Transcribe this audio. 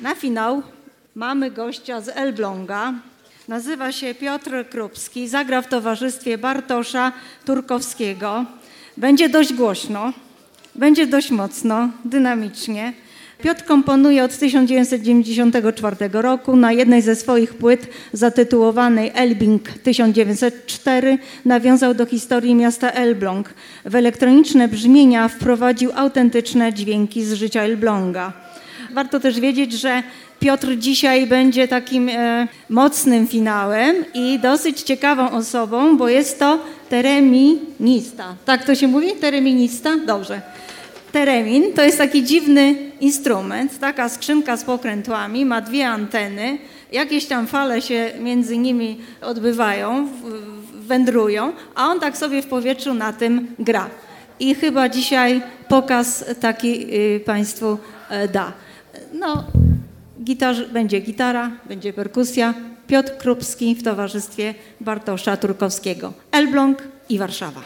Na finał mamy gościa z Elbląga. Nazywa się Piotr Krupski. Zagra w towarzystwie Bartosza Turkowskiego. Będzie dość głośno, będzie dość mocno, dynamicznie. Piotr komponuje od 1994 roku na jednej ze swoich płyt zatytułowanej Elbing 1904 nawiązał do historii miasta Elbląg. W elektroniczne brzmienia wprowadził autentyczne dźwięki z życia Elbląga. Warto też wiedzieć, że Piotr dzisiaj będzie takim e, mocnym finałem i dosyć ciekawą osobą, bo jest to tereminista. Tak to się mówi? Tereminista? Dobrze. Teremin to jest taki dziwny instrument, taka skrzynka z pokrętłami, ma dwie anteny, jakieś tam fale się między nimi odbywają, wędrują, a on tak sobie w powietrzu na tym gra. I chyba dzisiaj pokaz taki y, Państwu e, da. No, gitarz, będzie gitara, będzie perkusja. Piotr Krupski w towarzystwie Bartosza Turkowskiego. Elbląg i Warszawa.